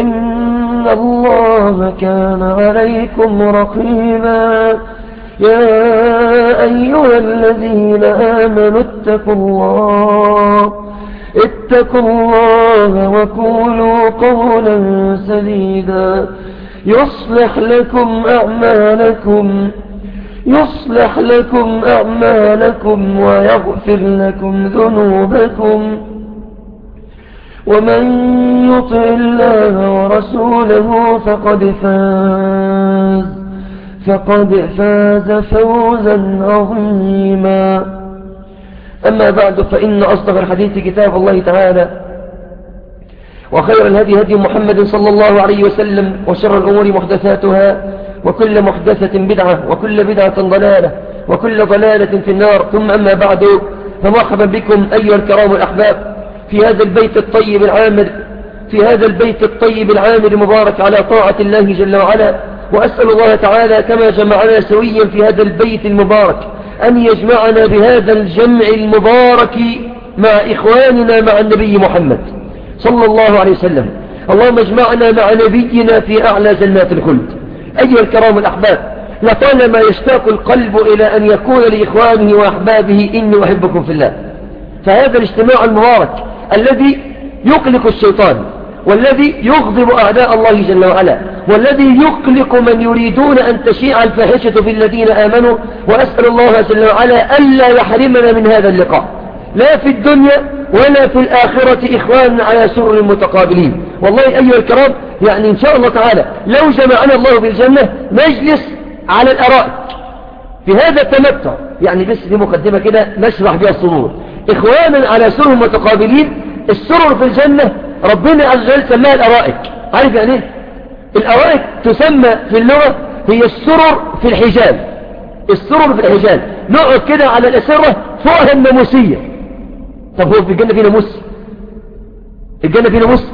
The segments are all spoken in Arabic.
إن الله كان عليكم رقيبا. يا أيها الذين آمنوا اتقوا الله اتقوا الله وقولوا قولا سديدا. يصلح لكم أعمالكم يصلح لكم أعمالكم ويغفر لكم ذنوبكم. ومن يطع الله ورسوله فقد فاز فقد فاز فوزا عظيما. أما بعد فإن أصدق الحديث كتاب الله تعالى وخير الهدي هدي محمد صلى الله عليه وسلم وشر الأمور محدثاتها وكل محدثة بدعة وكل بدعة ضلالة وكل ضلالة في النار. ثم أما بعد فمرحبا بكم أيها الكرام الأحباب. في هذا البيت الطيب العامر في هذا البيت الطيب العامر المبارك على طاعة الله جل وعلا. وأسأل الله تعالى كما جمعنا سويا في هذا البيت المبارك أن يجمعنا بهذا الجمع المبارك مع إخواننا مع النبي محمد صلى الله عليه وسلم. اللهم اجمعنا مع نبينا في أعلى جنات الخلد. أيها الكرام الأحباب لطالما يشتاق القلب إلى أن يكون لإخوانه وأحبابه إني أحبكم في الله. فهذا الاجتماع المبارك الذي يقلق الشيطان والذي يغضب أعداء الله جل وعلا والذي يقلق من يريدون أن تشيع الفاحشة في الذين آمنوا وأسأل الله جل وعلا ألا يحرمنا من هذا اللقاء. لا في الدنيا ولا في الآخرة إخوان على سر المتقابلين والله أيها الكرام يعني إن شاء الله تعالى لو جمعنا الله بالجنة نجلس على الأرائك. في هذا التمتع يعني بس دي مقدمة كده نشرح بها الصدور. إخوانا على سر متقابلين السرر في الجنة ربنا عز وجل سماها الأرائك. عارف يعني إيه؟ الأرائك تسمى في اللغة هي السرر في الحجاب. السرر في الحجاب. نقعد كده على الأسرة فوقها الناموسية. طب هو في الجنة في ناموس؟ الجنة في ناموس؟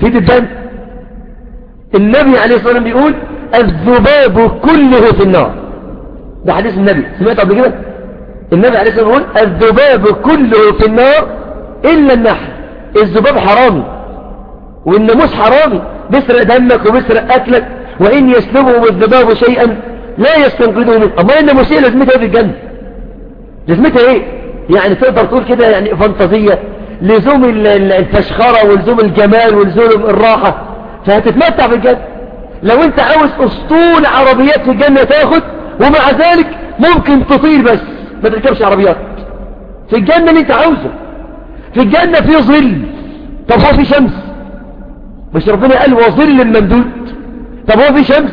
في دبان؟ النبي عليه الصلاة والسلام بيقول الذباب كله في النار. ده حديث النبي. سمعت قبل كده؟ النبي عليه الصلاة والسلام الذباب كله في النار إلا النحل. الذباب حرامي. والناموس حرامي. بيسرق دمك وبيسرق أكلك. وإن يسلبهم الذباب شيئا لا يستنقذه منه. أما الناموسية لازمتها في الجنة؟ لازمتها إيه؟ يعني تقدر تقول كده يعني فانتازية. لزوم الفشخرة ولزوم الجمال ولزوم الراحة. فهتتمتع في الجنة. لو أنت عاوز أسطول عربيات في الجنة تاخد ومع ذلك ممكن تطير بس. ما تركبش عربيات. في الجنة اللي انت عاوزه. في الجنة في ظل. طب هو في شمس. مش ربنا قال وظل ممدود. طب هو في شمس؟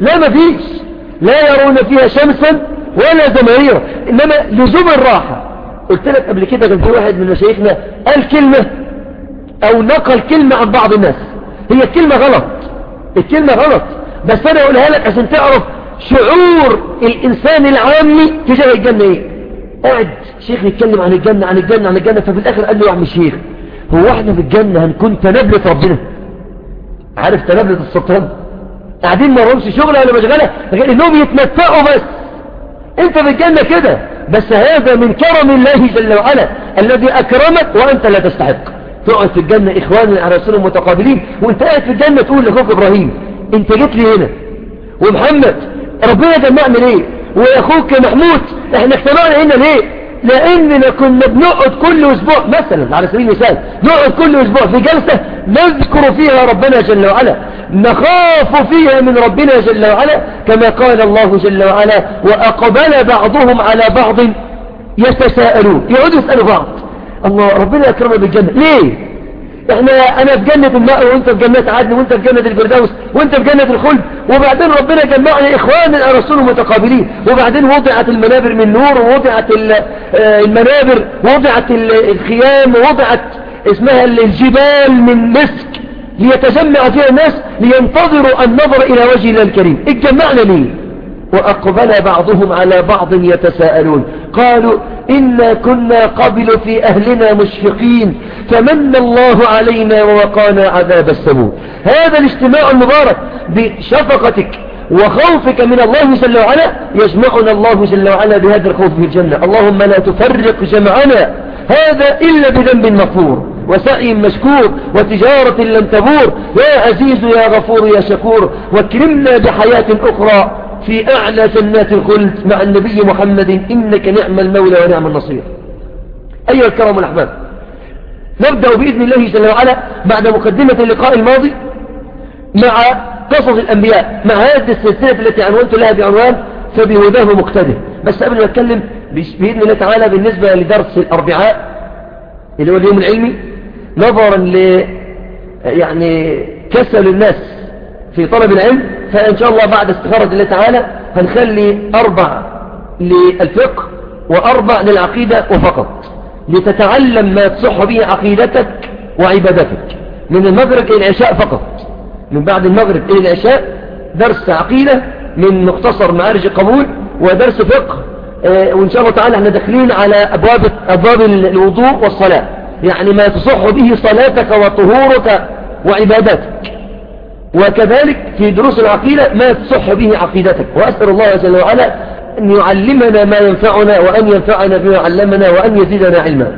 لا ما فيش. لا يرون فيها شمسا ولا زمهيرا. إنما لزوم الراحة. قلت لك قبل كده كان في واحد من مشايخنا قال كلمة أو نقل كلمة عن بعض الناس. هي الكلمة غلط. الكلمة غلط. بس أنا أقولها لك عشان تعرف شعور الإنسان العامي تجاه الجنة إيه. قاعد شيخ يتكلم عن الجنة عن الجنة عن الجنة ففي الآخر قال له يا عم الشيخ هو إحنا في الجنة هنكون تنبلة ربنا؟ عارف تنبلة السلطان؟ قاعدين ما لهمش شغله ولا مشغلة غير إنهم يتمتعوا بس. أنت في الجنة كده بس هذا من كرم الله جل وعلا الذي أكرمك وأنت لا تستحق. تقعد في الجنة اخوان على رسول متقابلين وأنت قاعد في الجنة تقول لأخوك إبراهيم أنت جيت لي هنا. ومحمد ربنا جمعنا ليه؟ وأخوك محمود إحنا اجتمعنا هنا ليه؟ لأننا كنا بنقعد كل أسبوع مثلا على سبيل المثال نقعد كل أسبوع في جلسة نذكر فيها ربنا جل وعلا نخاف فيها من ربنا جل وعلا كما قال الله جل وعلا وأقبل بعضهم على بعض يتساءلون يقعدوا يسألوا بعض. الله ربنا أكرمنا بالجنة. ليه؟ إحنا أنا في جنة الماء وأنت في جنة عدن وأنت في جنة الفردوس وأنت في جنة الخلد. وبعدين ربنا جمعنا اخوانا رسول متقابلين. وبعدين وضعت المنابر من نور ووضعت المنابر ووضعت الخيام ووضعت اسمها الجبال من مسك ليتجمع فيها الناس لينتظروا النظر إلى وجه الله الكريم. اتجمعنا ليه؟ وأقبل بعضهم على بعض يتساءلون. قالوا إنا كنا قبل في أهلنا مشفقين فمن الله علينا ووقانا عذاب السموم هذا الاجتماع المبارك بشفقتك وخوفك من الله جل وعلا يجمعنا الله جل وعلا بهذا الخوف في الجنة. اللهم لا تفرق جمعنا هذا إلا بذنب مغفور وسعي مشكور وتجارة لن تبور. يا عزيز يا غفور يا شكور واكرمنا بحياة أخرى في أعلى جنات الخلد مع النبي محمد إنك نعم المولى ونعم النصير. أيها الكرام الأحباب نبدأ بإذن الله جل وعلا بعد مقدمة اللقاء الماضي مع قصص الأنبياء مع هذه السلسلة التي عنونت لها بعنوان فبهداه مقتده بس قبل ما أتكلم بإذن الله تعالى بالنسبة لدرس الأربعاء اللي هو اليوم العلمي نظرا ل يعني كسل الناس في طلب العلم فإن شاء الله بعد استخارة الله تعالى هنخلي أربع للفقه وأربع للعقيدة وفقط. لتتعلم ما تصح به عقيدتك وعبادتك. من المغرب إلى العشاء فقط. من بعد المغرب إلى العشاء درس عقيدة من مختصر معارج قبول ودرس فقه آه، وإن شاء الله تعالى إحنا داخلين على أبواب, أبواب الوضوء والصلاة. يعني ما تصح به صلاتك وطهورك وعباداتك. وكذلك في دروس العقيدة ما تصح به عقيدتك. وأسأل الله جل وعلا أن يعلمنا ما ينفعنا وأن ينفعنا بما علمنا وأن يزيدنا علما.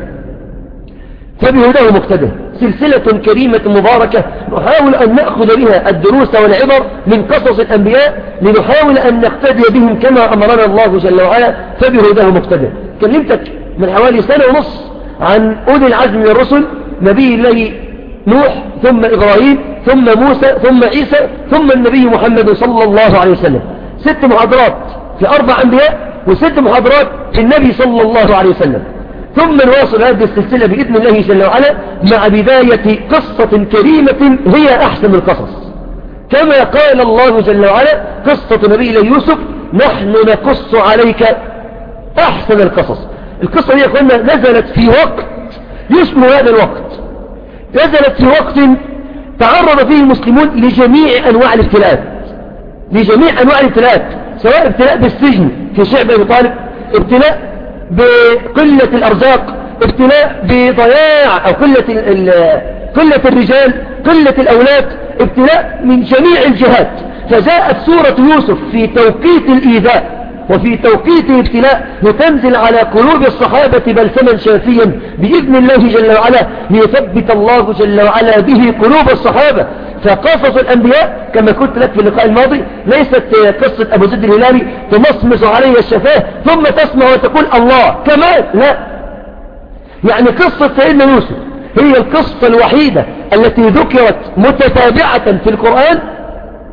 فبهداه مقتده سلسلة كريمة مباركة نحاول أن نأخذ بها الدروس والعبر من قصص الأنبياء لنحاول أن نقتدي بهم كما أمرنا الله جل وعلا. فبهداه مقتده كلمتك من حوالي سنة ونص عن أولي العزم من الرسل نبي الله نوح ثم إبراهيم ثم موسى ثم عيسى ثم النبي محمد صلى الله عليه وسلم. ست محاضرات في أربع أنبياء وست محاضرات في النبي صلى الله عليه وسلم. ثم نواصل هذه السلسلة بإذن الله جل وعلا مع بداية قصة كريمة هي أحسن القصص. كما قال الله جل وعلا قصة نبي يوسف نحن نقص عليك أحسن القصص. القصة دي قلنا نزلت في وقت يشبه هذا الوقت. نزلت في وقت تعرض فيه المسلمون لجميع أنواع الابتلاءات. لجميع أنواع الابتلاءات سواء ابتلاء بالسجن في شعب أبي طالب ابتلاء بقلة الأرزاق ابتلاء بضياع أو قلة, قلة الرجال قلة الأولاد ابتلاء من جميع الجهات. فجاءت سورة يوسف في توقيت الإيذاء وفي توقيت ابتلاء لتنزل على قلوب الصحابة بلسما شافيا بإذن الله جل وعلا ليثبت الله جل وعلا به قلوب الصحابة. فقصص الأنبياء كما قلت لك في اللقاء الماضي ليست قصة أبو زد الهلالي تمصمص عليه الشفاه ثم تسمع وتقول الله كمان لا. يعني قصة سيدنا يوسف هي القصة الوحيدة التي ذكرت متتابعة في القرآن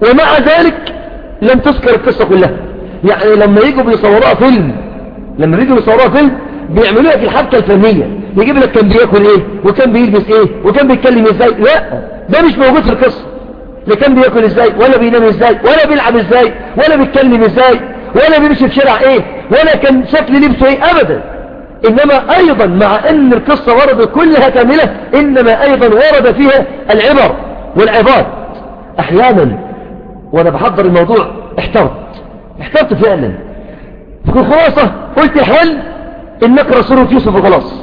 ومع ذلك لم تذكر القصة كلها. يعني لما يجوا بيصوروها فيلم لما يجوا بيصوروها فيلم بيعملوها في الحبكة الفنية. يجيب لك كان بياكل إيه وكان بيلبس إيه وكان بيتكلم إزاي. لا. ده مش موجود في القصة. لا كان بياكل إزاي ولا بينام إزاي ولا بيلعب إزاي ولا بيتكلم إزاي ولا بيمشي في شارع إيه ولا كان شكل لبسه إيه ابدا. إنما أيضا مع إن القصة وردت كلها كاملة إنما أيضا ورد فيها العبر والعباد. أحيانا وأنا بحضر الموضوع احترت. احترت فعلا. في الخلاصة قلت حل إنك رسولة يوسف وخلاص.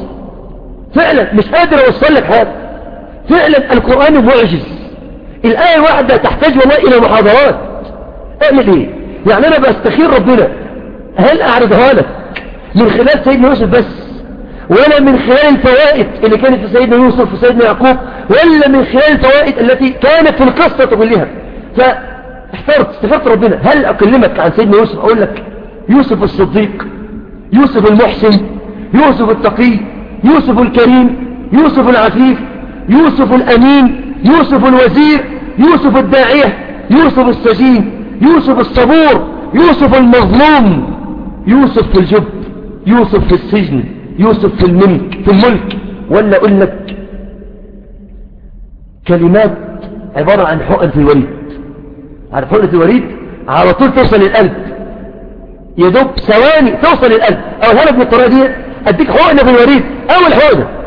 فعلا مش قادر أوصل لك حاجة. فعلا القرآن معجز. الآية الواحدة تحتاج والله إلى محاضرات. اعمل إيه؟ يعني أنا بستخير ربنا. هل أعرضها لك؟ من خلال سيدنا يوسف بس؟ ولا من خلال الفوائد اللي كانت في سيدنا يوسف وسيدنا يعقوب؟ ولا من خلال الفوائد التي كانت في القصة كلها فاحترت استخرت ربنا. هل أكلمك عن سيدنا يوسف؟ أقول لك يوسف الصديق يوسف المحسن يوسف التقي يوسف الكريم يوسف العفيف يوسف الأمين يوسف الوزير يوسف الداعية يوسف السجين يوسف الصبور يوسف المظلوم يوسف في الجب يوسف في السجن يوسف في الملك في الملك. ولا أقول لك كلمات عبارة عن حقن في الوريد حقن في الوريد على طول توصل للقلب. يدوب ثواني توصل للقلب. أو هلك بالطريقة دي أديك حقنة في الوريد أول حقنة.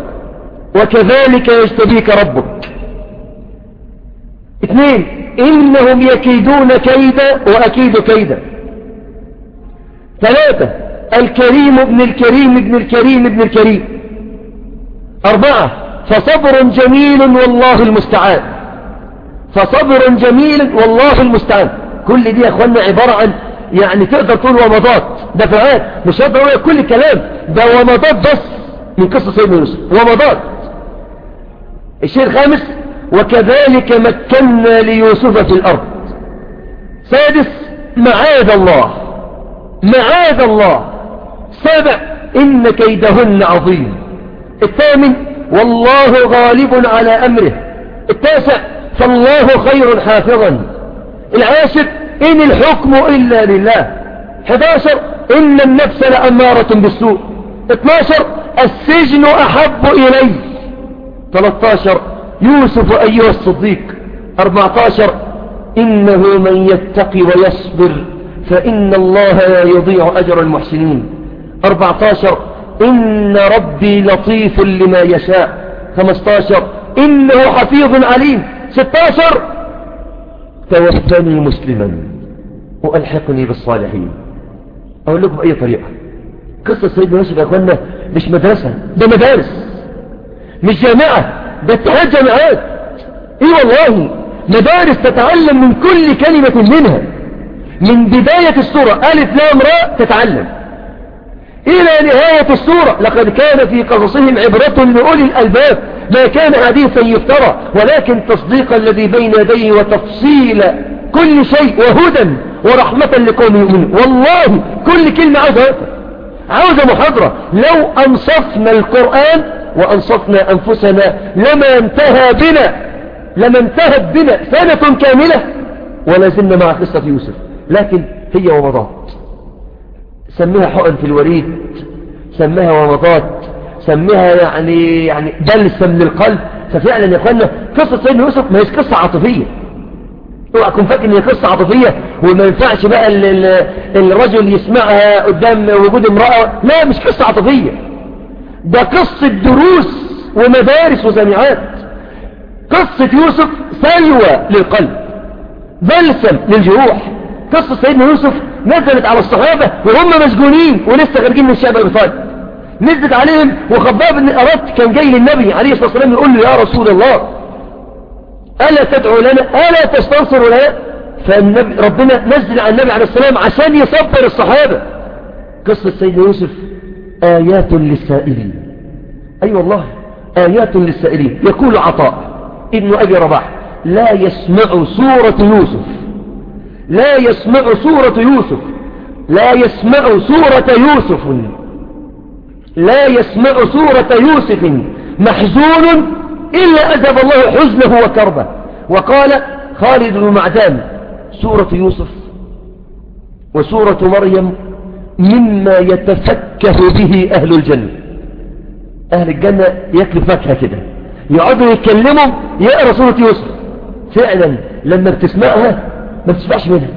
وكذلك يجتبيك ربك. اثنين إنهم يكيدون كيدا وأكيد كيدا. ثلاثة الكريم ابن الكريم ابن الكريم ابن الكريم. أربعة فصبر جميل والله المستعان. فصبر جميل والله المستعان. كل دي يا أخوانا عبارة عن يعني تقدر تقول ومضات دفعات مش هقدر أقول كل كلام. ده ومضات بس من قصة سيدنا يوسف. ومضات. الشيء الخامس وكذلك مكنا ليوسف في الأرض. سادس معاذ الله معاذ الله. سابع إن كيدهن عظيم. الثامن والله غالب على أمره. التاسع فالله خير حافظا. العاشر إن الحكم إلا لله. 11 إن النفس لأمارة بالسوء. 12 السجن أحب إلي 13 يوسف أيها الصديق 14 إنه من يتقي ويصبر فإن الله لا يضيع أجر المحسنين. 14 إن ربي لطيف لما يشاء. 15 إنه حفيظ عليم. 16 توفني مسلما وألحقني بالصالحين. أقول لكم بأي طريقة؟ قصة سيدنا يوسف يا أخوانا مش مدرسة ده مدارس. مش جامعة ده اتحاد جامعات. إيه والله مدارس تتعلم من كل كلمة منها. من بداية السورة ألف لام راء تتعلم. إلى نهاية السورة لقد كان في قصصهم عبرة لأولي الألباب. ما كان حديثا يفترى ولكن تصديق الذي بين يديه وتفصيل كل شيء وهدى ورحمة لقوم يؤمنون. والله كل كلمة عاوزة عاوزة محاضرة. لو أنصفنا القرآن وأنصفنا أنفسنا لما انتهى بنا لما انتهت بنا سنة كاملة ولا زلنا مع قصة يوسف. لكن هي ومضات. سميها حقن في الوريد سميها ومضات سميها يعني يعني بلسم للقلب. ففعلا يا أخوانا قصة سيدنا يوسف ما هيش قصة عاطفية. اوعى تكون فاكر إن هي قصة عاطفية وما ينفعش بقى ال ال الرجل يسمعها قدام وجود امرأة. لا مش قصة عاطفية. ده قصة دروس ومدارس وجامعات. قصة يوسف سلوى للقلب بلسم للجروح. قصة سيدنا يوسف نزلت على الصحابة وهم مسجونين ولسه خارجين من الشعب الإيطالي نزلت عليهم وخباب بن أردت كان جاي للنبي عليه الصلاة والسلام يقول له يا رسول الله ألا تدعو لنا ألا تستنصر لنا؟ فالنبي ربنا نزل على النبي عليه السلام عشان يصبر الصحابة. قصة سيدنا يوسف آيات للسائلين. أي أيوة والله آيات للسائلين. يقول عطاء ابن أبي رباح لا يسمع سورة يوسف. لا يسمع سورة يوسف. لا يسمع سورة يوسف. لا يسمع سورة يوسف. محزون إلا أذهب الله حزنه وكربه. وقال خالد بن معدان سورة يوسف وسورة مريم مما يتفكه به أهل الجنة. أهل الجنة يكلوا فاكهة كده. يقعدوا يتكلموا يقرأ سورة يوسف. فعلا لما بتسمعها ما بتسمعش منها.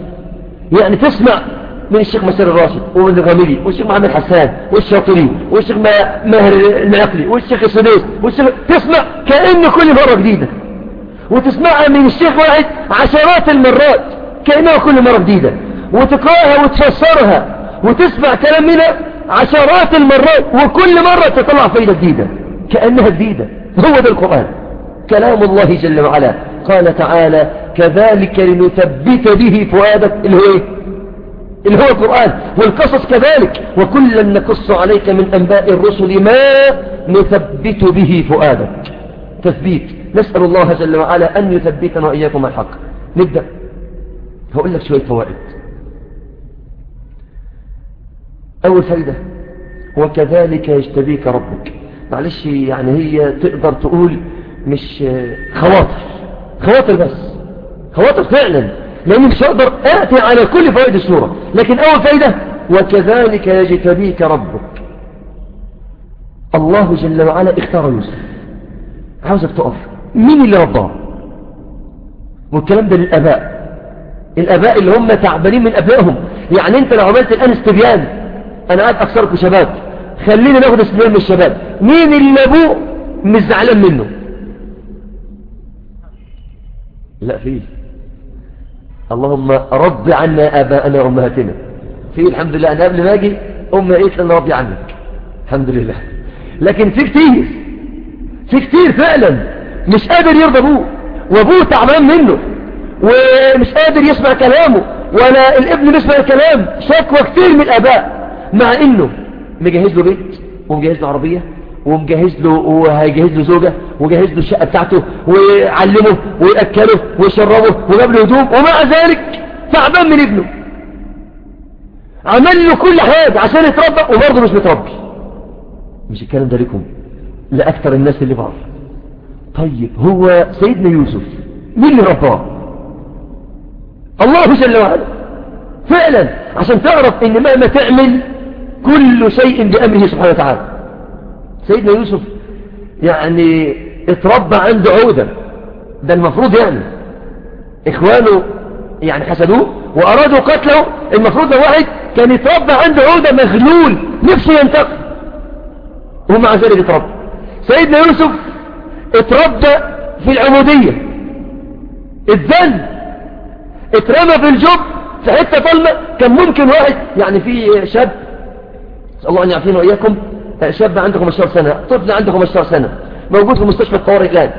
يعني تسمع من الشيخ مسير الراشد ومن الغامدي والشيخ محمد حسان والشاطري والشيخ ماهر المعقلي والشيخ السديس والشيخ تسمع كأن كل مرة جديدة. وتسمعها من الشيخ واحد عشرات المرات كأنها كل مرة جديدة. وتقرأها وتفسرها. وتسمع كلام منها عشرات المرات وكل مرة تطلع فايدة جديدة. كأنها جديدة. هو ده القرآن. كلام الله جل وعلا. قال تعالى كذلك لنثبت به فؤادك. اللي هو إيه؟ اللي هو القرآن. والقصص كذلك. وكلا نقص عليك من أنباء الرسل ما نثبت به فؤادك. تثبيت. نسأل الله جل وعلا أن يثبتنا وإياكم الحق. نبدأ. هقول لك شوية فوائد. أول فائدة وكذلك يجتبيك ربك. معلش يعني هي تقدر تقول مش خواطر. خواطر بس. خواطر فعلا. لأني مش هقدر آتي على كل فوائد السورة. لكن أول فائدة وكذلك يجتبيك ربك. الله جل وعلا اختار يوسف عاوزك تقف. مين اللي رباه؟ والكلام ده للأباء. الأباء اللي هم تعبانين من أبائهم يعني أنت لو عملت الآن استبيان أنا قاعد أكثركم شباب. خلينا ناخد استبيان من الشباب. مين اللي أبوه مش زعلان منه؟ لا فيه اللهم رب عنا آباءنا وأمهاتنا. في الحمد لله. أنا قبل ما أجي أمي قالت لنا ربي عنك. الحمد لله. لكن في كتير. في كتير فعلا. مش قادر يرضى أبوه. وأبوه تعبان منه. ومش قادر يسمع كلامه. ولا الابن بيسمع الكلام. شكوى كتير من الآباء. مع إنه مجهز له بيت ومجهز له عربية ومجهز له وهيجهز له زوجة وجهز له الشقة بتاعته ويعلمه ويأكله ويشربه وجاب له هدوم ومع ذلك تعبان من ابنه. عمل له كل حاجة عشان يتربى وبرضه مش متربي. مش الكلام ده لكم لأكثر الناس اللي بعض طيب هو سيدنا يوسف مين اللي رباه؟ الله جل وعلا. فعلا عشان تعرف إن مهما تعمل كل شيء بأمره سبحانه وتعالى. سيدنا يوسف يعني اتربى عنده عودة. ده المفروض يعني. إخوانه يعني حسدوه وأرادوا قتله. المفروض لو واحد كان يتربى عنده عودة مغلول. نفسه ينتقل ومع ذلك اتربى. سيدنا يوسف اتربى في العبودية. اتذل اترمى في الجب في حتة ظلمة كان ممكن واحد يعني في شاب الله أن يعافينا وإياكم شاب عنده 15 سنة طفل عنده 15 سنة موجود في مستشفى الطوارئ الآن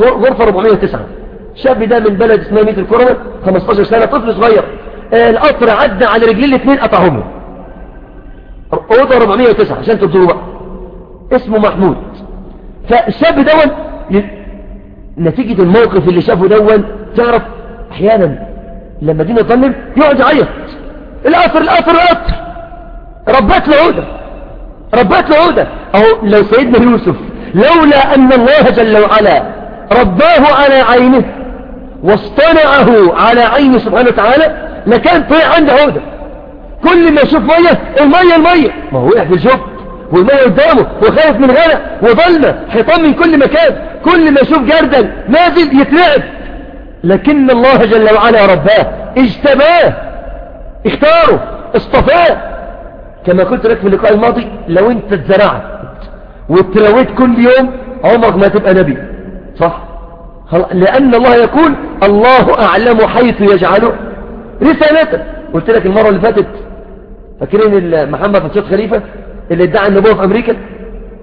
غرفة 409 شاب ده من بلد اسمها ميت الكرمة 15 سنة طفل صغير القطر عدى على رجلين الاثنين قطعهم. أوضة 409 عشان تبدوا بقى اسمه محمود. فالشاب دون نتيجة الموقف اللي شافه دون تعرف أحيانا لما دينا تظلم يقعد يعيط. القطر القطر القطر. ربات له عودة. ربات له عودة. أو لو سيدنا يوسف لولا أن الله جل وعلا رباه على عينه واصطنعه على عينه سبحانه وتعالى لكان طيع عنده عودة. كل ما يشوف مية المية المية. ما هو وقع في الجب والمية قدامه وخايف من غنى وظلمة حيطان من كل مكان. كل ما يشوف جردل نازل يترعب لكن الله جل وعلا رباه اجتباه اختاره اصطفاه. كما قلت لك في اللقاء الماضي لو انت اتزرعت واتلويت كل يوم عمرك ما تبقى نبي. صح؟ لأن الله يقول الله أعلم حيث يجعله رسالته. قلت لك المرة اللي فاتت فاكرين محمد فتشات خليفة اللي ادعى النبوة في أمريكا؟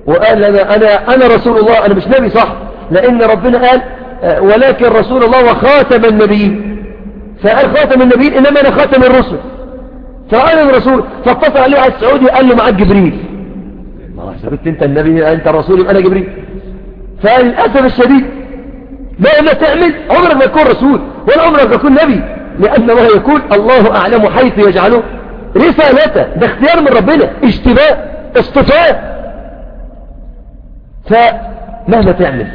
وقال أنا, أنا, أنا رسول الله أنا مش نبي. صح. لأن ربنا قال ولكن رسول الله وخاتم النبيين. فقال خاتم النبيين إنما أنا خاتم الرسل. فقال الرسول فاتصل عليه على السعودي قال له معاك جبريل. ما حسبت انت النبي انت الرسول أنا جبريل. فللاسف الشديد مهما تعمل عمرك ما تكون رسول ولا عمرك ما تكون نبي لأن الله يقول الله أعلم حيث يجعله. رسالته ده اختيار من ربنا اشتباء اصطفاء فمهما تعمل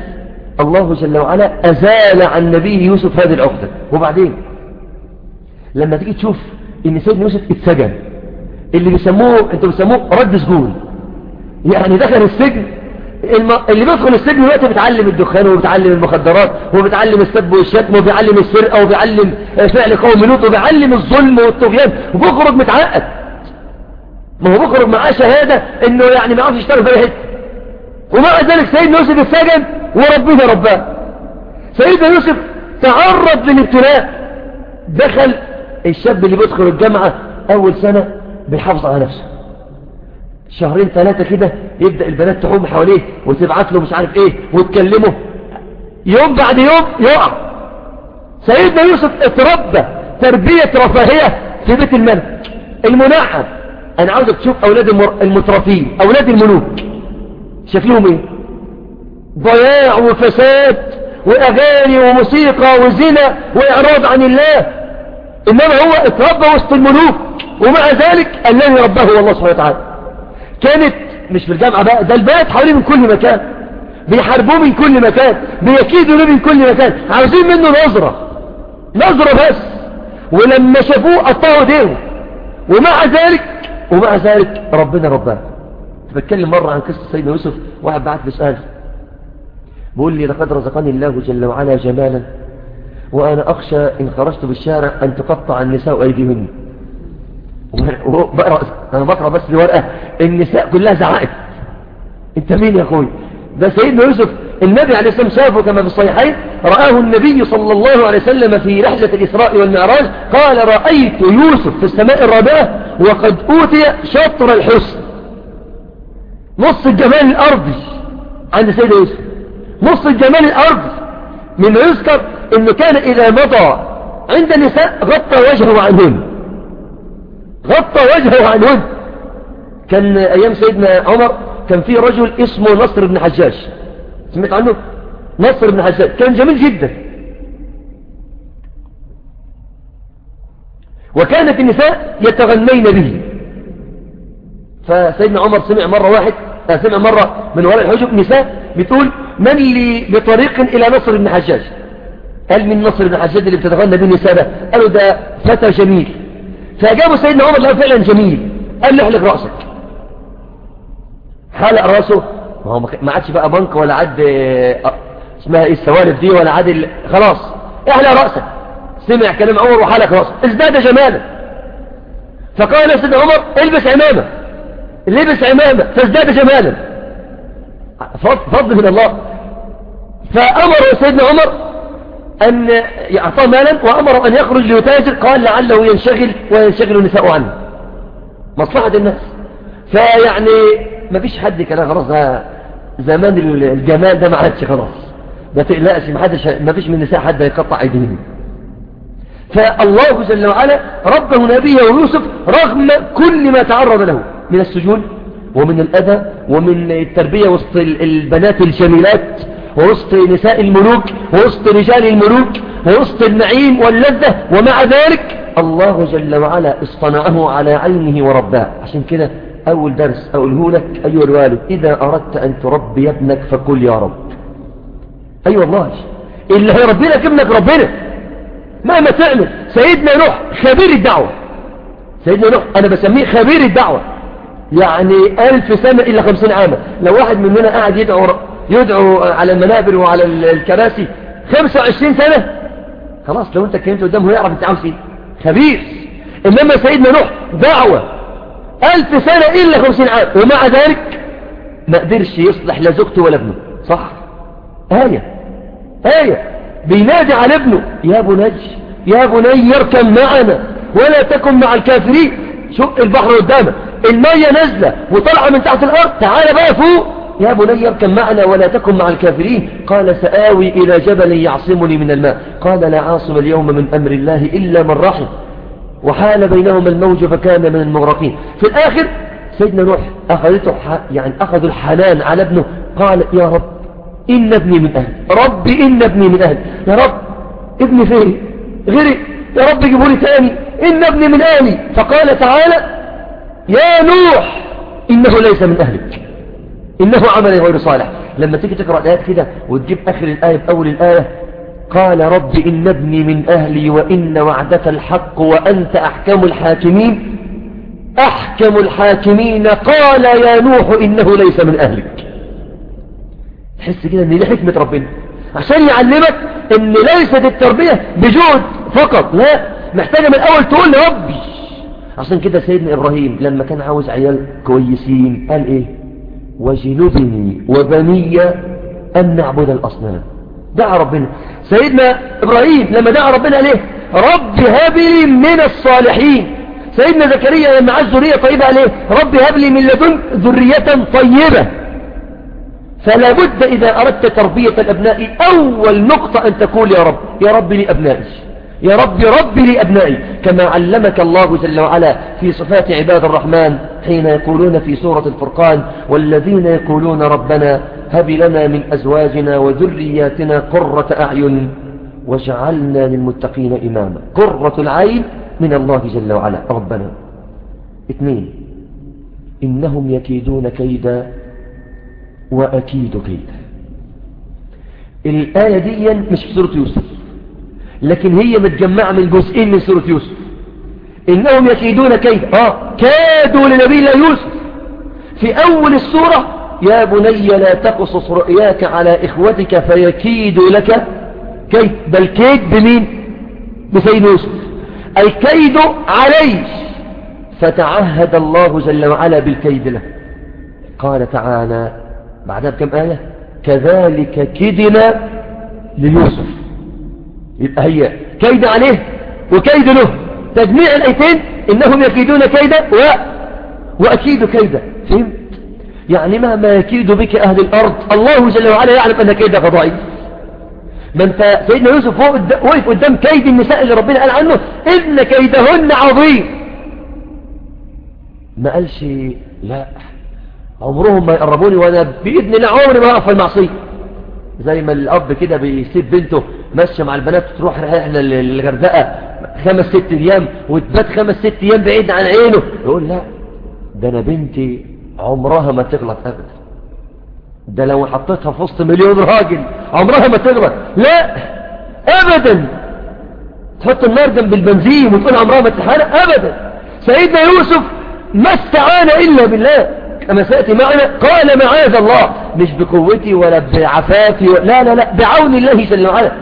الله جل وعلا أزال عن نبيه يوسف هذه العقدة. وبعدين لما تيجي تشوف إن سيدنا يوسف اتسجن. اللي بيسموه أنتوا بيسموه رد سجون. يعني دخل السجن. اللي بيدخل السجن دلوقتي بيتعلم الدخان وبيتعلم المخدرات وبيتعلم السب والشتم وبيعلم السرقة وبيعلم فعل قوم لوط وبيعلم الظلم والطغيان. وبيخرج متعقد. ما هو بيخرج معاه شهادة إنه يعني ما يعرفش يشتغل في حتة. ومع ذلك سيدنا يوسف اتسجن وربنا رباه. سيدنا يوسف تعرض للابتلاء. دخل الشاب اللي بيدخل الجامعة أول سنة بيحافظ على نفسه. شهرين ثلاثة كده يبدأ البنات تحوم حواليه وتبعت له مش عارف إيه وتكلمه. يوم بعد يوم يقع. سيدنا يوسف اتربى تربية رفاهية في بيت الملك المنعم أنا عاوزك تشوف أولاد المترفين أولاد الملوك. شكلهم إيه؟ ضياع وفساد وأغاني وموسيقى وزنا وإعراض عن الله. إنما هو إتربى وسط الملوك ومع ذلك الذي رباه الله سبحانه وتعالى. كانت مش في الجامعة بقى ده البنات حواليه من كل مكان بيحاربوه من كل مكان بيكيدوا له من كل مكان عاوزين منه نظرة نظرة بس. ولما شافوه قطعوا ايديهم. ومع ذلك ومع ذلك ربنا رباه بتكلم مرة عن قصة سيدنا يوسف واحد بعت بسؤال بيقول لي لقد رزقني الله جل وعلا جمالا وأنا أخشى إن خرجت بالشارع أن تقطع النساء أيديهن. وبقرأ أنا بقرأ بس بورقة النساء كلها زعقت. أنت مين يا أخوي؟ ده سيدنا يوسف النبي عليه السلام شافه كما في الصحيحين رآه النبي صلى الله عليه وسلم في رحلة الإسراء والمعراج قال رأيت يوسف في السماء الرابعة وقد أوتي شطر الحسن. نص الجمال الأرضي عند سيدنا يوسف. نص الجمال الأرضي من يذكر أنه كان إذا مضى عند النساء غطى وجهه عنهن غطى وجهه عنهن كان أيام سيدنا عمر كان في رجل اسمه نصر بن حجاج. سمعت عنه؟ نصر بن حجاج. كان جميل جدا. وكانت النساء يتغنين به. فسيدنا عمر سمع مرة واحد آه، سمع مرة من وراء الحجب نساء بتقول من لي بطريق إلى نصر بن حجاج؟ قال من نصر بن حجاج اللي بتتغنى به النساء ده قالوا ده فتى جميل. فأجابوا سيدنا عمر لا فعلا جميل. قال له احلق رأسك. حلق رأسه. ما هو ما عادش بقى بنك ولا عاد آه، اسمها إيه السوالف دي ولا عاد خلاص. احلق رأسك. سمع كلام عمر وحلق رأسه. ازداد جمالا. فقال سيدنا عمر البس عمامة. لبس عمامة. فازداد جمالا. فضل من الله. فأمر سيدنا عمر أن يعطى مالا وأمر أن يخرج ليتاجر قال لعله ينشغل وينشغل النساء عنه. مصلحة الناس. فيعني ما فيش حد كده خلاص زمان الجمال ده ما عادش خلاص. ما تقلقش ما حدش ما فيش من النساء حد يقطع أيديهم. فالله جل وعلا ربه نبيه يوسف رغم كل ما تعرض له من السجون ومن الأذى ومن التربية وسط البنات الجميلات. ووسط نساء الملوك ووسط رجال الملوك ووسط النعيم واللذة ومع ذلك الله جل وعلا اصطنعه على عينه ورباه. عشان كده أول درس أقوله لك أيها الوالد إذا أردت أن تربي ابنك فقل يا رب. أي أيوة والله. اللي هيربي لك ابنك ربنا مهما تعمل. سيدنا نوح خبير الدعوة. سيدنا نوح أنا بسميه خبير الدعوة. يعني ألف سنة إلا خمسين عاما. لو واحد مننا قاعد يدعو, يدعو على المنابر وعلى الكراسي خمسة وعشرين سنة. خلاص لو أنت كنت قدامه يعرف أنت عاوز إيه خبير إنما سيدنا نوح دعوة. ألف سنة إلا خمسين عام. ومع ذلك ما قدرش يصلح لا زوجته ولا ابنه. صح؟ آية. آية. بينادي على ابنه يا بني يا بني يركب معنا ولا تكن مع الكافرين. شق البحر قدامك المية نازلة وطلع من تحت الأرض. تعال بقى فوق. يا بني اركب معنا ولا تكن مع الكافرين. قال سآوي إلى جبل يعصمني من الماء. قال لا عاصم اليوم من أمر الله إلا من رحم. وحال بينهما الموج فكان من المغرقين. في الآخر سيدنا نوح أخذته يعني أخذ الحنان على ابنه. قال يا رب إن ابني من أهل. ربي إن ابني من أهل. يا رب ابني فين؟ غيري يا رب جيبوا لي تاني. إن ابني من أهلي. فقال تعالى يا نوح إنه ليس من أهلك. إنه عمل غير صالح. لما تيجي تقرأ الآيات كده وتجيب آخر الآية بأول الآية قال رب إن ابني من أهلي وإن وعدك الحق وأنت أحكم الحاكمين. أحكم الحاكمين قال يا نوح إنه ليس من أهلك. تحس كده ان دي حكمة ربنا. عشان يعلمك إن ليست التربية بجهد فقط لا. محتاجة من الأول تقول لربي. عشان كده سيدنا إبراهيم لما كان عاوز عيال كويسين قال إيه؟ وجنبني وبني أن نعبد الأصنام. دعا ربنا. سيدنا إبراهيم لما دعا ربنا عليه رب هب لي من الصالحين. سيدنا زكريا لما عاش ذرية طيبة عليه رب هب لي من لدن ذرية طيبة. فلا بد إذا أردت تربية الأبناء أول نقطة أن تقول يا رب يا رب لي أبنائي. يا رب رب لي أبنائي. كما علمك الله جل وعلا في صفات عباد الرحمن حين يقولون في سورة الفرقان والذين يقولون ربنا هب لنا من أزواجنا وذرياتنا قرة أعين وجعلنا للمتقين إماما. قرة العين من الله جل وعلا. ربنا. اثنين. إنهم يكيدون كيدا وأكيد كيدا. الآية دي مش في سورة يوسف لكن هي متجمعة من جزئين من سورة يوسف. إنهم يكيدون كيدا آه كادوا لنبي الله يوسف. في أول السورة يا بني لا تقصص رؤياك على إخوتك فيكيدوا لك كيد. بل كيد بمين؟ بسيد يوسف. الكيد عليه. فتعهد الله جل وعلا بالكيد له. قال تعالى بعدها بكم آية؟ كذلك كدنا ليوسف. يبقى هي كيد عليه وكيد له. تجميع الأيتين إنهم يكيدون كيدا و... وأكيد كيدا. فهمت؟ يعني مهما يكيد بك أهل الأرض. الله جل وعلا يعلم أن كيدك ضعيف ما أنت سيدنا يوسف وقف قدام كيد النساء اللي ربنا قال عنه إن كيدهن عظيم. ما قالش لا. عمرهم ما يقربوني وأنا بإذن الله عمري ما في المعصية. زي ما الأب كده بيسيب بنته ماشية مع البنات تروح رحلة للغردقة خمس ست أيام وتبات خمس ست أيام بعيد عن عينه. يقول لا ده أنا بنتي عمرها ما تغلط أبدا. ده لو حطيتها في وسط مليون راجل عمرها ما تغلط. لا أبدا. تحط النار جنب البنزين وتقول عمرها ما تحرق أبدا. سيدنا يوسف ما استعان إلا بالله. كما سيأتي معنا قال معاذ الله مش بقوتي ولا بعفافي لا لا لا بعون الله جل وعلا.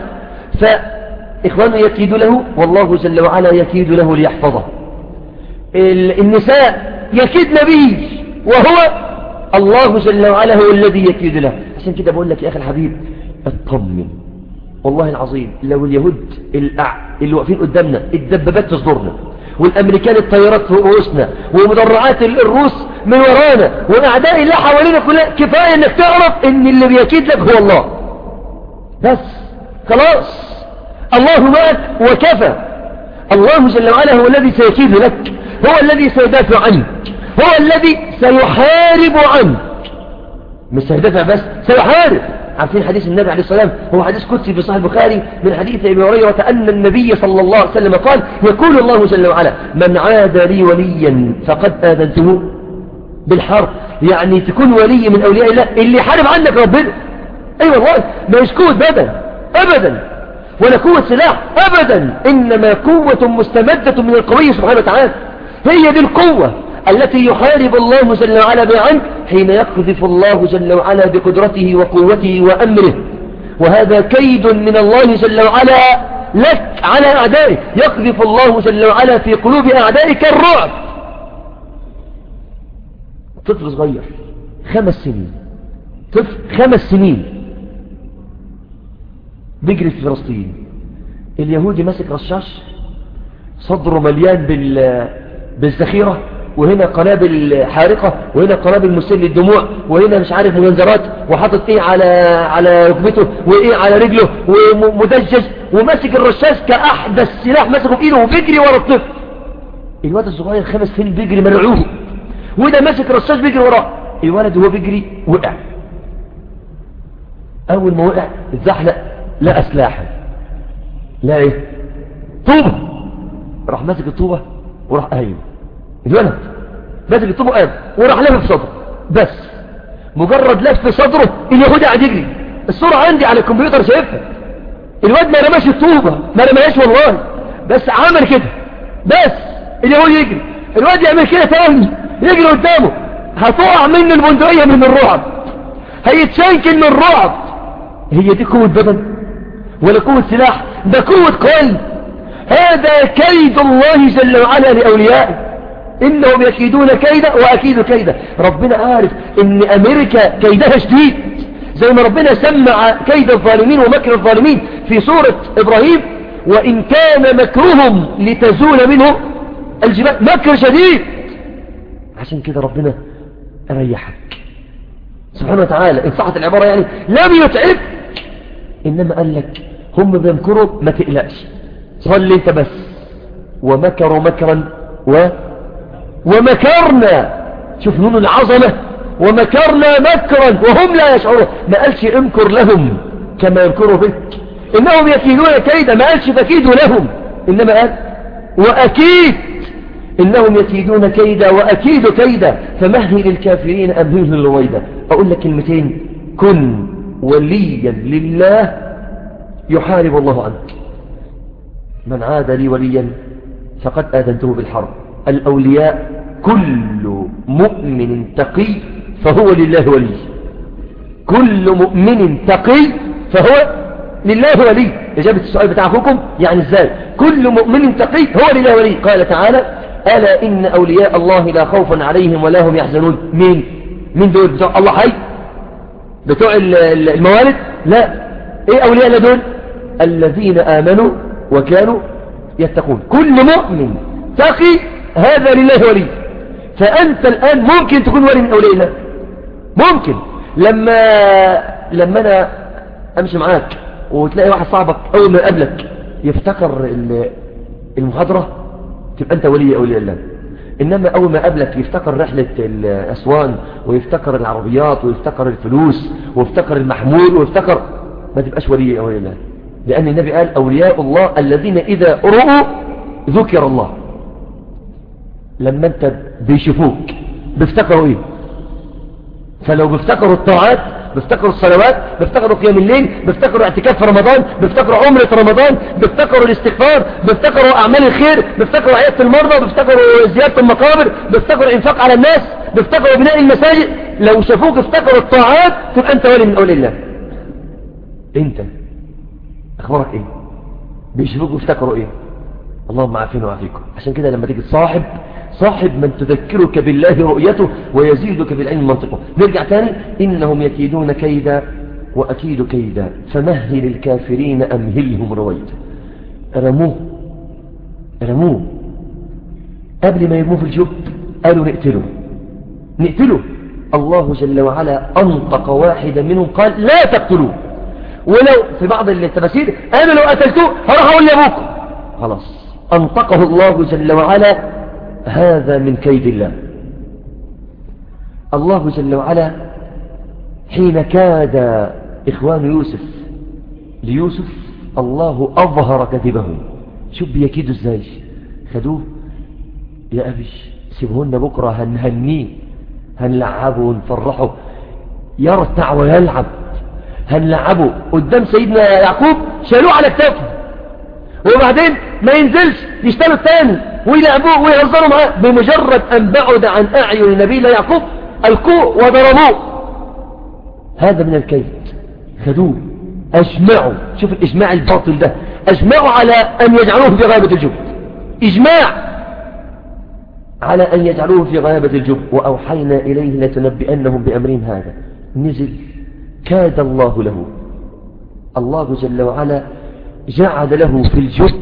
فإخوانه يكيد له والله جل وعلا يكيد له ليحفظه. النساء يكيدن به وهو الله جل وعلا هو الذي يكيد له. عشان كده بقول لك يا أخي الحبيب اطمن. والله العظيم لو اليهود اللي واقفين قدامنا الدبابات تصدرنا والأمريكان الطيارات فوق رؤوسنا ومدرعات الروس من ورانا واعداء الله حوالينا كلها كفاية إنك تعرف إن اللي بيكيد لك هو الله. بس خلاص. الله معك وكفى. الله جل وعلا هو الذي سيكيد لك هو الذي سيدافع عنك هو الذي سيحارب عنك. مش سيدافع بس سيحارب. عارفين حديث النبي عليه والسلام هو حديث قدسي في صحيح البخاري من حديث أبي هريرة أن النبي صلى الله عليه وسلم قال يقول الله جل وعلا من عاد لي وليا فقد آذنته. بالحرب يعني تكون ولي من أولياء الله اللي يحارب عنك ربنا. أي أيوة والله ما يشكوت بدا أبدا. ولا قوة سلاح أبدا. إنما قوة مستمدة من القوي سبحانه وتعالى. هي دي القوة التي يحارب الله جل وعلا بها عنك حين يقذف الله جل وعلا بقدرته وقوته وأمره. وهذا كيد من الله جل وعلا لك على أعدائك. يقذف الله جل وعلا في قلوب أعدائك الرعب. طفل صغير خمس سنين. طفل خمس سنين. بيجري في فلسطين. اليهودي ماسك رشاش صدره مليان بالذخيرة وهنا قنابل حارقة وهنا قنابل مسل للدموع وهنا مش عارف منذرات وحاطط إيه على على ركبته وإيه على رجله ومدجج وماسك الرشاش كأحدث سلاح ماسكه في ايده وبيجري ورا الطفل. الواد الصغير خمس سنين بيجري مرعوب. وده ماسك الرشاش بيجري وراه. الولد وهو بيجري وقع. أول ما وقع اتزحلق. لقى سلاحا لا إيه؟ طوبة. راح ماسك الطوبة وراح قايم. الولد ماسك الطوبة قام وراح لف في صدره. بس مجرد لف في صدره اليهودي قاعد يجري. الصورة عندي على الكمبيوتر شايفها. الواد ما رماش الطوبة ما رماهاش والله. بس عمل كده. بس اليهودي يجري. الواد يعمل كده تاني. يجري قدامه. هتقع منه البندقية من الرعب. هيتشنكل من الرعب. هي دي قوة بدن؟ ولا قوة سلاح ده قوة قلب هذا كيد الله جل وعلا لأوليائه. إنهم يكيدون كيدا وأكيد كيدا. ربنا عارف إن أمريكا كيدها شديد. زي ما ربنا سمع كيد الظالمين ومكر الظالمين في سورة إبراهيم وإن كان مكرهم لتزول منه الجبال. مكر شديد. عشان كده ربنا ريحك. سبحانه وتعالى إن صحت العبارة يعني لم يتعب إنما قال لك هم بيمكروا ما تقلقش. صلي انت بس. ومكروا مكرا و ومكرنا. شوف نون العظمة. ومكرنا مكرا وهم لا يشعرون. ما قالش امكر لهم كما يمكروا بك. إنهم يكيدون كيدا. ما قالش فكيدوا لهم. إنما قال وأكيد. إنهم يكيدون كيدا وأكيد كيدا. فمهل الكافرين أمهل الرويدا أقول لك كلمتين. كن وليا لله يحارب الله عنك. من عاد لي وليا فقد آذنته بالحرب. الأولياء كل مؤمن تقي فهو لله ولي. كل مؤمن تقي فهو لله ولي. إجابة السؤال بتاع أخوكم يعني إزاي؟ كل مؤمن تقي هو لله ولي. قال تعالى ألا إن أولياء الله لا خوف عليهم ولا هم يحزنون. مين؟ مين دول؟ بتوع الله؟ حي بتوع الموالد؟ لا. إيه أولياء دول؟ الذين آمنوا وكانوا يتقون. كل مؤمن تقي هذا لله ولي. فأنت الآن ممكن تكون ولي من أولياء الله. ممكن. لما لما أنا أمشي معاك وتلاقي واحد صاحبك أول ما يقابلك يفتكر المحاضرة تبقى أنت ولي أولياء الله. إنما أول ما قابلك يفتكر رحلة الأسوان ويفتكر العربيات ويفتكر الفلوس ويفتكر المحمول ويفتكر ما تبقاش ولي أولياء الله. لأن النبي قال أولياء الله الذين إذا رؤوا ذكر الله. لما أنت بيشوفوك بيفتكروا إيه؟ فلو بيفتكروا الطاعات بيفتكروا الصلوات بيفتكروا قيام الليل بيفتكروا اعتكاف في رمضان بيفتكروا عمرة رمضان بيفتكروا الاستغفار بيفتكروا أعمال الخير بيفتكروا عيادة المرضى بيفتكروا زيادة المقابر بيفتكروا الإنفاق على الناس بيفتكروا بناء المساجد. لو شافوك افتكروا الطاعات تبقى أنت ولي من أولي الله. أنت. أخبارك إيه؟ بيشوفوك وافتكروا إيه؟ اللهم عافينا وعافيكم. عشان كده لما تيجي تصاحب صاحب من تذكرك بالله رؤيته ويزيدك بالعلم منطقه. نرجع تاني. إنهم يكيدون كيدا وأكيد كيدا. فمهل الكافرين أمهلهم رويدا رموه. رموه. قبل ما يرموه في الجب قالوا نقتله. نقتله. الله جل وعلا أنطق واحدا منهم قال لا تقتلوه. ولو في بعض التفاسير أنا لو قتلتوه هروح أقول لأبوكم خلاص. أنطقه الله جل وعلا هذا من كيد الله. الله جل وعلا حين كاد إخوان يوسف ليوسف الله أظهر كذبهم. شوف بيكيدوا إزاي؟ خدوه. يا أبي سيبهن بكرة هنهنيه هنلعبه ونفرحه. يرتع ويلعب. هنلعبه قدام سيدنا يعقوب شالوه على كتافه وبعدين ما ينزلش يشتغلوا الثاني ويلعبوه ويهزروا معاه. بمجرد أن بعد عن أعين نبينا يعقوب ألقوه وضربوه. هذا من الكيد. خدوه أجمعوا. شوف الإجماع الباطل ده. أجمعوا على أن يجعلوه في غابة الجب إجماع على أن يجعلوه في غابة الجب وأوحينا إليه لتنبئنهم بأمرهم هذا. نزل. كاد الله له. الله جل وعلا جعل له في الجب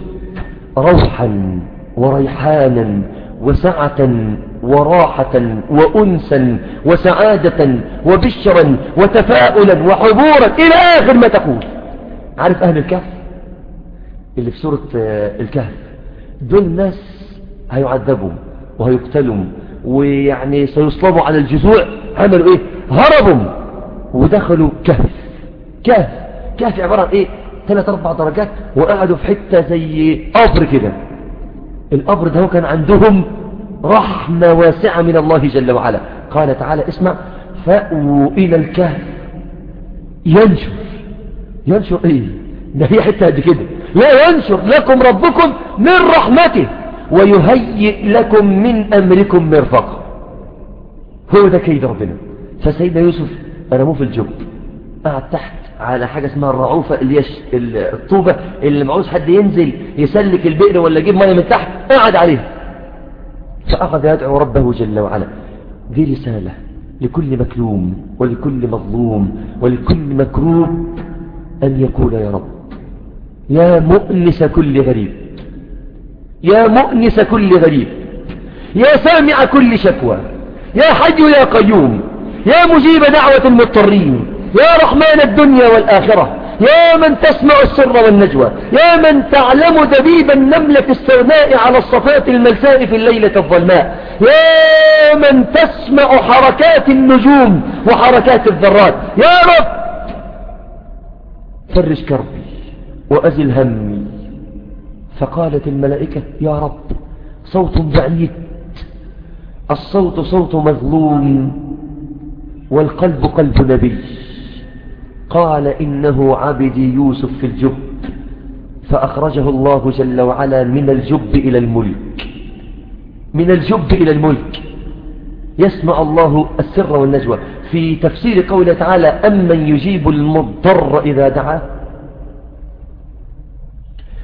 روحا وريحانا وسعة وراحة وأنسا وسعادة وبشرا وتفاؤلا وحبورا إلى آخر ما تقول. عارف أهل الكهف؟ اللي في سورة الكهف دول ناس هيعذبوا وهيقتلوا ويعني سيصلبوا على الجزوع عملوا إيه؟ هربوا. ودخلوا كهف. كهف. كهف عبارة عن إيه؟ ثلاث أربع درجات وقعدوا في حتة زي قبر كده. القبر ده كان عندهم رحمة واسعة من الله جل وعلا. قال تعالى اسمع. فأووا إلى الكهف. ينشر. ينشر إيه؟ ده هي حتة قد كده. لا ينشر لكم ربكم من رحمته. ويهيئ لكم من أمركم مرفقا. هو ده كيد ربنا. فسيدنا يوسف رموه في الجب. قعد تحت على حاجة اسمها الرعوفة اللي هي الطوبة اللي معوز حد ينزل يسلك البئر ولا يجيب مية من تحت قعد عليها. فأخذ يدعو ربه جل وعلا. دي رسالة لكل مكلوم ولكل مظلوم ولكل مكروب أن يقول يا رب يا مؤنس كل غريب يا مؤنس كل غريب يا سامع كل شكوى يا حي يا قيوم يا مجيب دعوة المضطرين يا رحمن الدنيا والآخرة يا من تسمع السر والنجوى يا من تعلم دبيب النملة السوداء على الصفات الملساء في الليلة الظلماء يا من تسمع حركات النجوم وحركات الذرات يا رب فرج كربي وأزل همي. فقالت الملائكة يا رب صوت بعيد الصوت صوت مظلوم. والقلب قلب نبي. قال إنه عبدي يوسف في الجب. فأخرجه الله جل وعلا من الجب إلى الملك. من الجب إلى الملك. يسمع الله السر والنجوى. في تفسير قوله تعالى أمن يجيب المضطر إذا دعاه.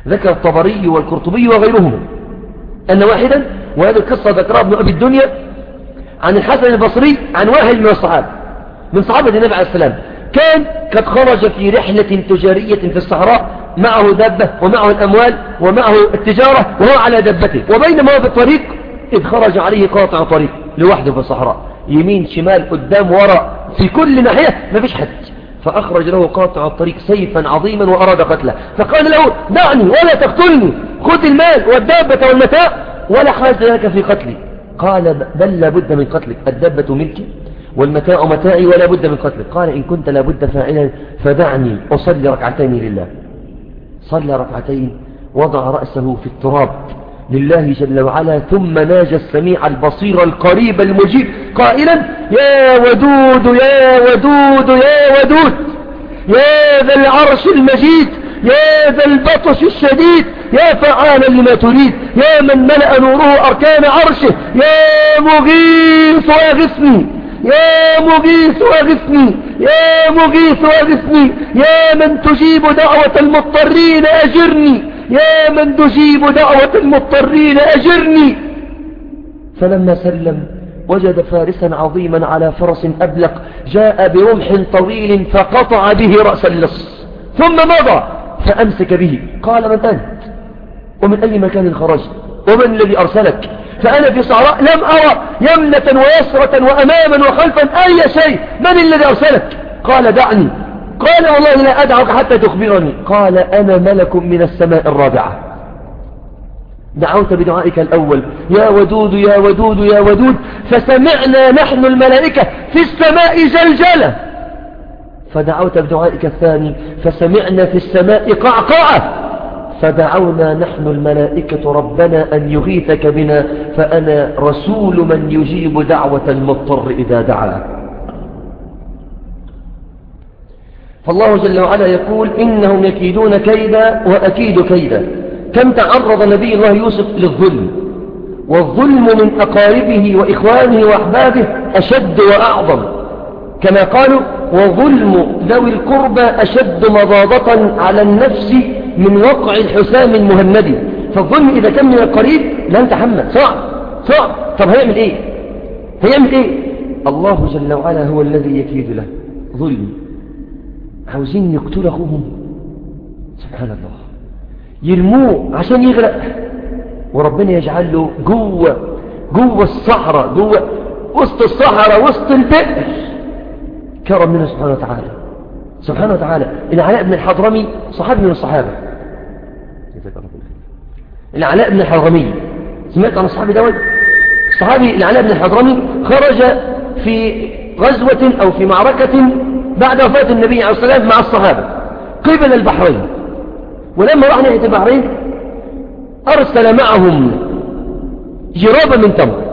ذكر الطبري والقرطبي وغيرهم. أن واحدا وهذه القصة ذكرها ابن أبي الدنيا عن الحسن البصري عن واحد من الصحابة. من صحابة النبي عليه السلام كان قد خرج في رحلة تجارية في الصحراء معه دابة ومعه الأموال ومعه التجارة وهو على دبته وبينما هو في الطريق إذ خرج عليه قاطع طريق لوحده في الصحراء. يمين شمال قدام وراء في كل ناحية ما فيش حد. فأخرج له قاطع الطريق سيفا عظيما وأراد قتله. فقال له دعني ولا تقتلني. خذ المال والدابة والمتاع ولا حاجة لك في قتلي. قال بل لابد من قتلك. الدابة ملكي والمتاع متاعي ولا بد من قتلك قال إن كنت لابد فاعلا فدعني أصلي ركعتين لله. صلى ركعتين وضع رأسه في التراب لله جل وعلا ثم ناجى السميع البصير القريب المجيب قائلا يا ودود يا ودود يا ودود يا ذا العرش المجيد يا ذا البطش الشديد يا فعالا لما تريد يا من ملأ نوره أركان عرشه يا مغيث واغثني يا مغيث واغثني يا مغيث واغثني يا من تجيب دعوة المضطرين أجرني يا من تجيب دعوة المضطرين أجرني. فلما سلم وجد فارسا عظيما على فرس أبلق جاء برمح طويل فقطع به رأس اللص ثم مضى فأمسك به. قال من أنت؟ ومن أي مكان خرجت ومن الذي أرسلك؟ فأنا في صحراء لم أرى يمنة ويسرة وأماما وخلفا أي شيء. من الذي أرسلك؟ قال دعني. قال والله لا أدعك حتى تخبرني. قال أنا ملك من السماء الرابعة. دعوت بدعائك الأول. يا ودود يا ودود يا ودود. فسمعنا نحن الملائكة في السماء جلجلة. فدعوت بدعائك الثاني. فسمعنا في السماء قعقعة. فدعونا نحن الملائكة ربنا أن يغيثك بنا فأنا رسول من يجيب دعوة المضطر إذا دعا. فالله جل وعلا يقول إنهم يكيدون كيدا وأكيد كيدا. كم تعرض نبي الله يوسف للظلم؟ والظلم من أقاربه وإخوانه وأحبابه أشد وأعظم. كما قالوا وظلم ذوي القربى أشد مضاضة على النفس من وقع الحسام المهندي. فالظلم إذا كان من القريب لن تحمل. صعب. صعب. طب هيعمل إيه؟ هيعمل إيه؟ الله جل وعلا هو الذي يكيد له. ظلم. عاوزين يقتل أخوهم سبحان الله. يرموه عشان يغرق. وربنا يجعل له جوه جوه الصحراء. جوه وسط الصحراء وسط البئر. كرم منه سبحانه وتعالى. سبحانه وتعالى. العلاء بن الحضرمي صحابي من الصحابة. العلاء بن الحضرمي. سمعت عن الصحابي دوت الصحابي العلاء بن الحضرمي خرج في غزوة أو في معركة بعد وفاة النبي عليه الصلاة والسلام مع الصحابة قبل البحرين. ولما راح ناحية البحرين أرسل معهم جرابة من تمر.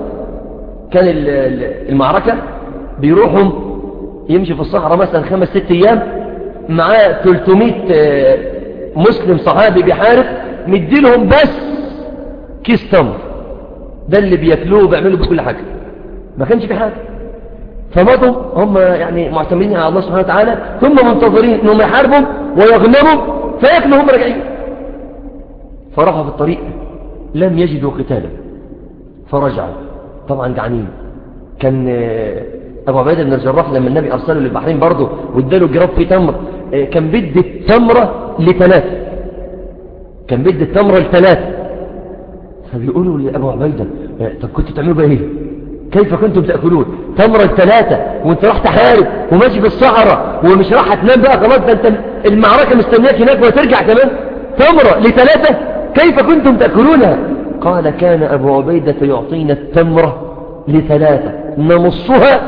كان المعركة بيروحوا يمشي في الصحراء مثلا خمس ست أيام معاه 300 مسلم صحابي بيحارب مديلهم بس كيس تمر ده اللي بياكلوه وبيعملوا بكل حاجة. ما كانش في حاجة. فمضوا هم يعني معتمدين على الله سبحانه وتعالى ثم منتظرين إنهم يحاربوا ويغنموا فياكلوا هم راجعين. فراحوا في الطريق لم يجدوا قتالا. فرجعوا. طبعا جعانين. كان أبو عبيدة بن الجراح لما النبي أرسله للبحرين برضه واداله جراب فيه تمر آه، كان بدي التمرة لثلاثة كان بدي التمرة لثلاثة فبيقولوا لأبو عبيدة آه، طب كنتوا تعملوا بقى إيه؟ كيف كنتم تأكلون؟ تمرة ثلاثة وانت راح تحارب وماشي في الصحراء ومش راح تنام بقى خلاص ده انت المعركة مستنياك هناك وترجع كمان. تمرة لثلاثة كيف كنتم تأكلونها؟ قال كان أبو عبيدة يعطينا التمرة لثلاثة نمصها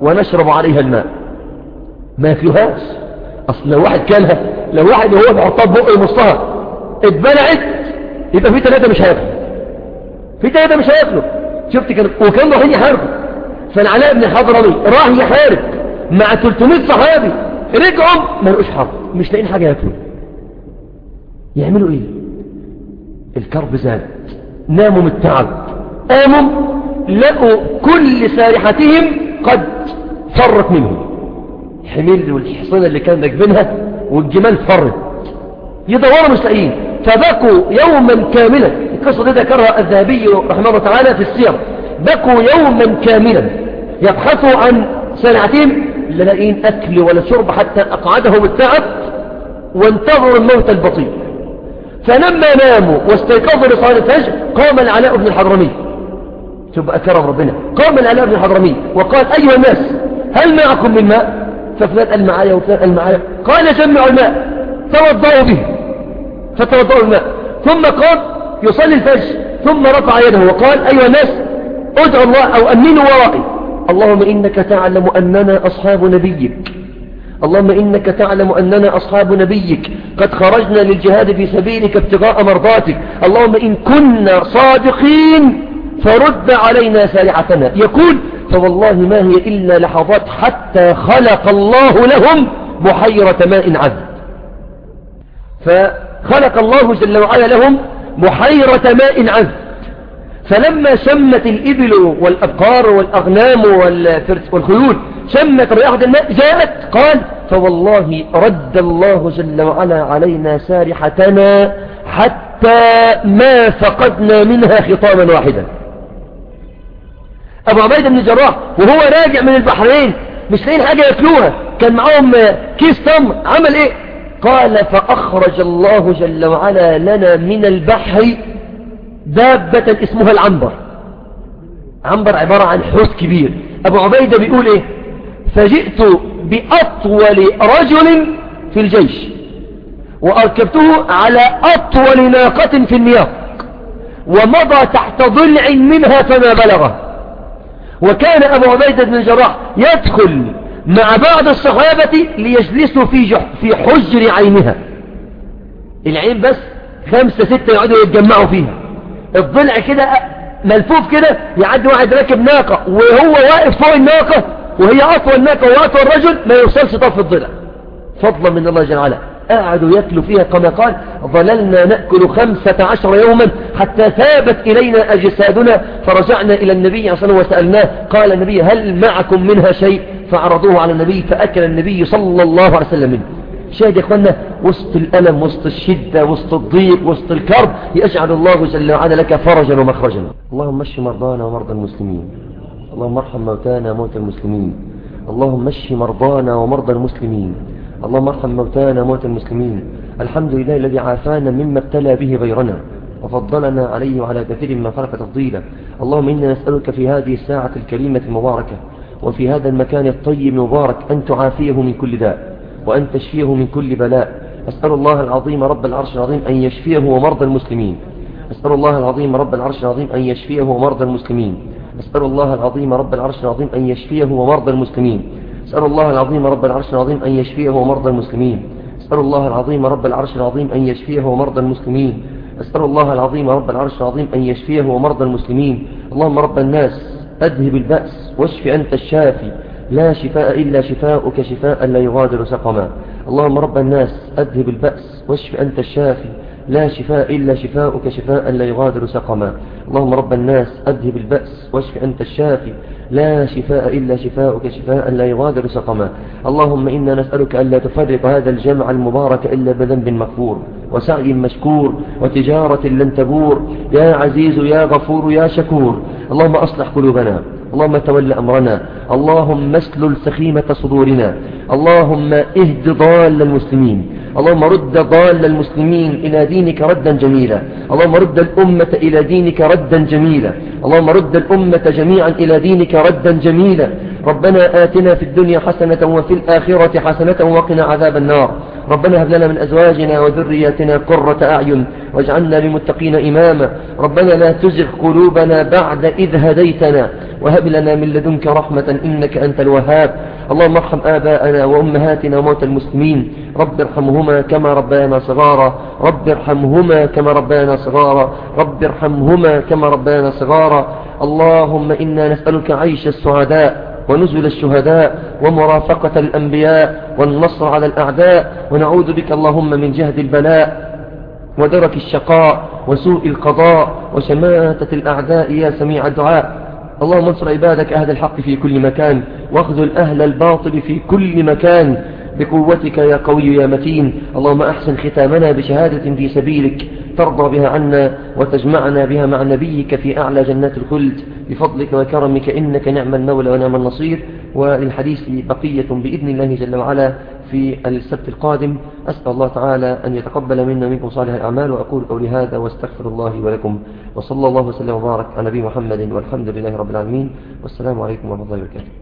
ونشرب عليها الماء. ما ياكلوهاش أصل لو واحد كانها لو واحد وهو بيحطها بقه يمصها اتبلعت يبقى في ثلاثة مش هياكلوا في ثلاثة مش هياكلوا شفت كان وكانوا رايحين يحاربوا فالعلاء بن الحضرمي راح يحارب مع 300 صحابي. رجعوا. ما لقوش حرب مش لاقيين حاجة ياكلوا. يعملوا إيه؟ الكرب زاد. ناموا من التعب قاموا لقوا كل سارحتهم قد فرت منهم. حميل والحصانة اللي كان راكبينها والجمال فرت. يدوروا مش لاقيين. فبكوا يوما كاملا. القصة دي ذكرها الذهبي رحمه الله تعالى في السير. بكوا يوما كاملا يبحثوا عن سارحتهم لا أكل ولا شرب حتى أقعدهم التعب وانتظروا الموت البطيء. فلما ناموا واستيقظوا لصلاة الفجر قام العلاء بن الحضرمي. شوف أكرم ربنا. قام العلاء بن الحضرمي وقال أيها الناس هل معكم من ماء؟ ففلان قال معايا وفلان قال معايا. قال جمعوا الماء. توضأوا به. فتوضأوا الماء. ثم قام يصلي الفجر ثم رفع يده وقال أيها الناس ادعوا الله أو أمنوا ورائي. اللهم إنك تعلم أننا أصحاب نبيك. اللهم إنك تعلم أننا أصحاب نبيك. قد خرجنا للجهاد في سبيلك ابتغاء مرضاتك. اللهم إن كنا صادقين فرد علينا سارعتنا. يقول فوالله ما هي إلا لحظات حتى خلق الله لهم بحيرة ماء عذب. فخلق الله جل وعلا لهم بحيرة ماء عذب. فلما شمت الإبل والأبقار والأغنام والخيول شمت رائحة الماء جاءت قال فوالله رد الله جل وعلا علينا سارحتنا حتى ما فقدنا منها خطاما واحدا. أبو عبيدة بن الجراح وهو راجع من البحرين مش لاقيين حاجة يأكلوها. كان معاهم كيس تمر عمل إيه؟ قال فأخرج الله جل وعلا لنا من البحر دابة اسمها العنبر. عنبر عبارة عن حوت كبير. أبو عبيدة بيقول إيه؟ فجئت بأطول رجل في الجيش وأركبته على أطول ناقة في النياق ومضى تحت ضلع منها فما بلغه. وكان أبو عبيدة بن الجراح يدخل مع بعض الصحابة ليجلسوا في, في حجر عينها. العين بس خمسة ستة يقعدوا يتجمعوا فيها. الضلع كده ملفوف كده يعدي واحد راكب ناقة وهو واقف فوق الناقة وهي أطول ناقة وأطول رجل ما يوصلش طرف الضلع. فضلا من الله جل وعلا. قعدوا يأكلوا فيها كما قال ظللنا نأكل خمسة عشر يوما حتى ثابت إلينا أجسادنا فرجعنا إلى النبي صلى الله عليه وسلم وسألناه قال النبي هل معكم منها شيء؟ فعرضوه على النبي فأكل النبي صلى الله عليه وسلم منه. شاهد يا اخوانا وسط الألم وسط الشدة وسط الضيق وسط الكرب يجعل الله جل وعلا لك فرجا ومخرجا. اللهم مشي مرضانا ومرضى المسلمين. اللهم ارحم موتانا موتى المسلمين. اللهم مشي مرضانا ومرضى المسلمين. اللهم ارحم موتانا موتى المسلمين. الحمد لله الذي عافانا مما ابتلى به غيرنا وفضلنا عليه وعلى كثير ما خلق تفضيلا. اللهم إنا نسألك في هذه الساعة الكريمة المباركة وفي هذا المكان الطيب المبارك أن تعافيه من كل داء وأن تشفيه من كل بلاء. أسأل الله العظيم رب العرش العظيم أن يشفيه ومرضى المسلمين. أسأل الله العظيم رب العرش العظيم أن يشفيه ومرضى المسلمين. أسأل الله العظيم رب العرش العظيم أن يشفيه ومرضى المسلمين. أسأل الله العظيم رب العرش العظيم أن يشفيه ومرضى المسلمين. أسأل الله العظيم رب العرش العظيم أن يشفيه ومرضى المسلمين. أسأل الله العظيم رب العرش العظيم أن يشفيه ومرضى المسلمين. اللهم رب الناس أذهب البأس واشف أنت الشافي لا شفاء إلا شفاؤك شفاء لا يغادر سقما. اللهم رب الناس أذهب البأس واشف أنت الشافي لا شفاء إلا شفاؤك شفاء لا يغادر سقما. اللهم رب الناس أذهب البأس واشف أنت الشافي لا شفاء إلا شفاؤك شفاء لا يغادر سقما. اللهم إنا نسألك ألا تفرق هذا الجمع المبارك إلا بذنب مغفور وسعي مشكور وتجارة لن تبور. يا عزيز يا غفور يا شكور. اللهم أصلح قلوبنا اللهم تول أمرنا. اللهم اسلل سخيمة صدورنا. اللهم اهد ضال المسلمين. اللهم رد ضال المسلمين إلى دينك ردا جميلا. اللهم رد الأمة إلى دينك ردا جميلا. اللهم رد الأمة جميعا إلى دينك ردا جميلا. ربنا آتنا في الدنيا حسنة وفي الآخرة حسنة وقنا عذاب النار. ربنا هب لنا من أزواجنا وذرياتنا قرة أعين واجعلنا للمتقين إماما. ربنا لا تزغ قلوبنا بعد إذ هديتنا. وهب لنا من لدنك رحمة إنك أنت الوهاب. اللهم ارحم آباءنا وأمهاتنا وموتى المسلمين. رب ارحمهما كما ربيانا صغارا. رب ارحمهما كما ربيانا صغارا. رب ارحمهما كما ربيانا صغارا. اللهم إنا نسألك عيش السعداء ونزل الشهداء ومرافقة الأنبياء والنصر على الأعداء. ونعوذ بك اللهم من جهد البلاء ودرك الشقاء وسوء القضاء وشماتة الأعداء يا سميع الدعاء. اللهم انصر عبادك أهل الحق في كل مكان واخذل أهل الباطل في كل مكان. بقوتك يا قوي يا متين. اللهم أحسن ختامنا بشهادة في سبيلك. ترضى بها عنا وتجمعنا بها مع نبيك في أعلى جنات الخلد. بفضلك وكرمك إنك نعم المولى ونعم النصير. وللحديث بقية بإذن الله جل وعلا. في السبت القادم. أسأل الله تعالى أن يتقبل منا منكم صالح الأعمال وأقول قولي هذا واستغفر الله ولكم. وصلى الله وسلم وبارك على نبي محمد والحمد لله رب العالمين. والسلام عليكم ورحمة الله وبركاته.